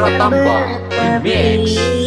Remix. Kau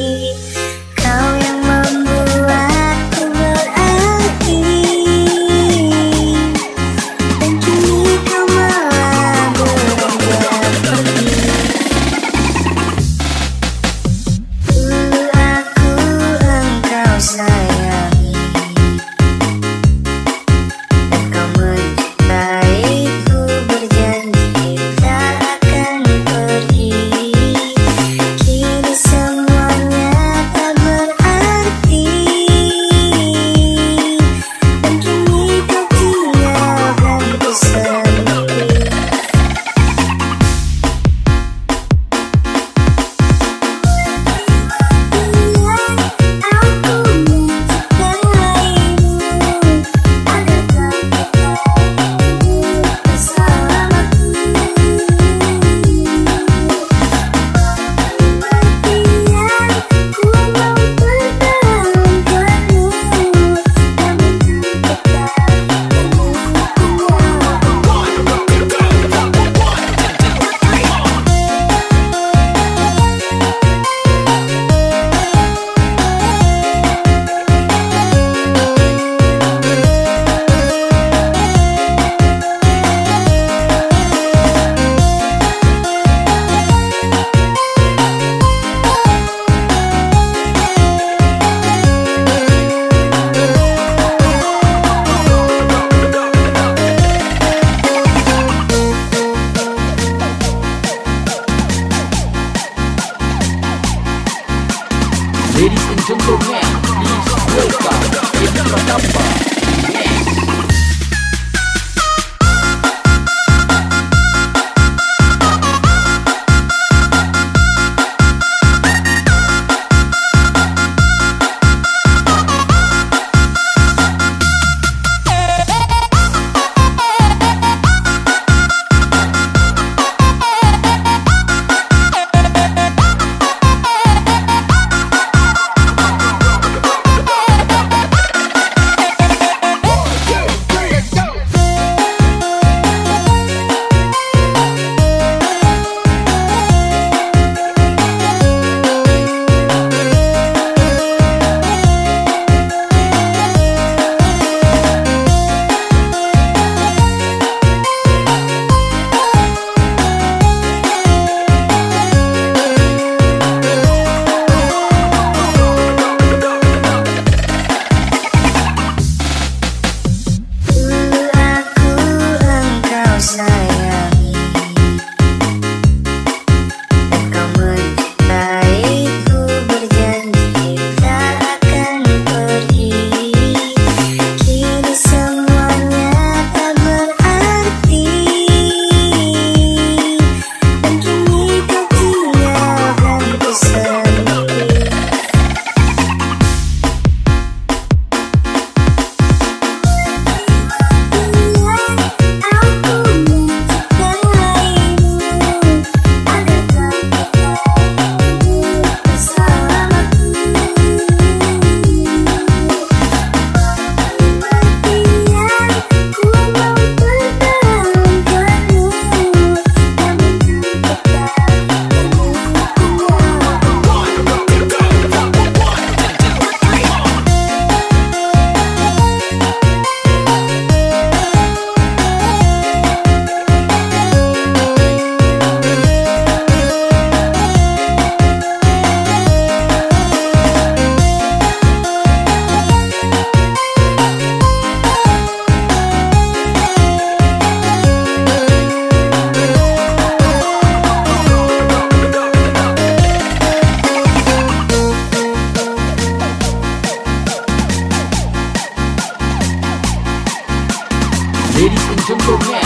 Yeah.